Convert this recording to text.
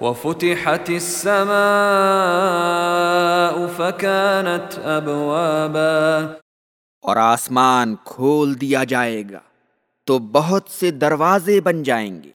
وفتحت السماء فكانت ابوابا اور آسمان کھول دیا جائے گا تو بہت سے دروازے بن جائیں گے۔